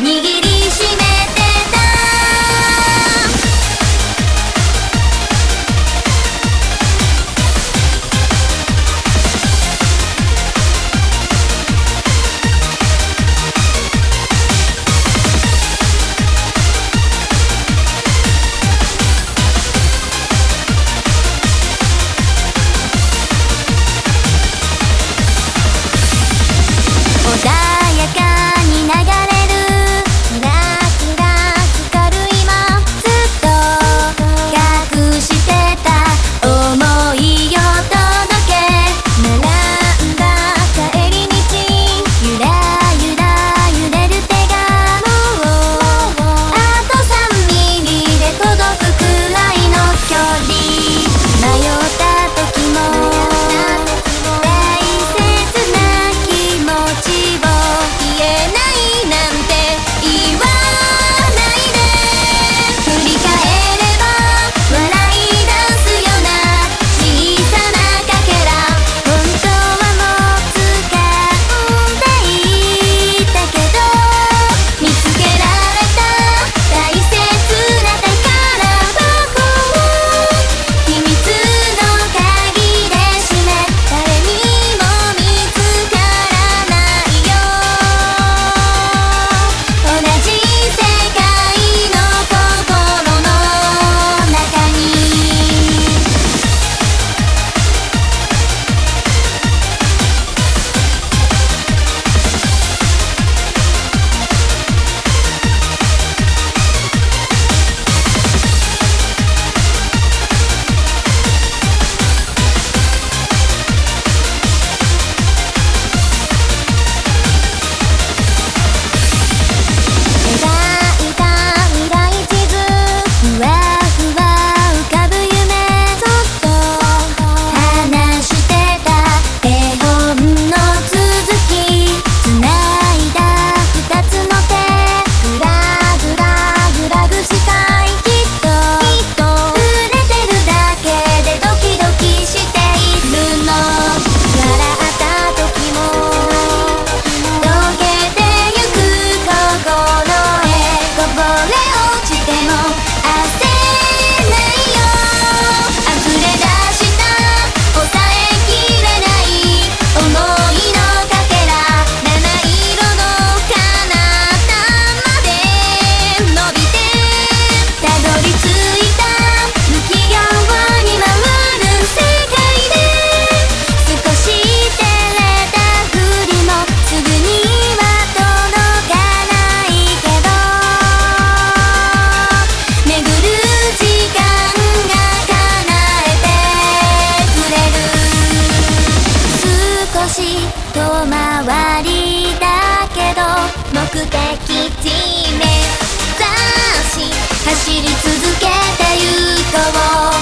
你遠回りだけど目的地目指し走り続けてゆこう。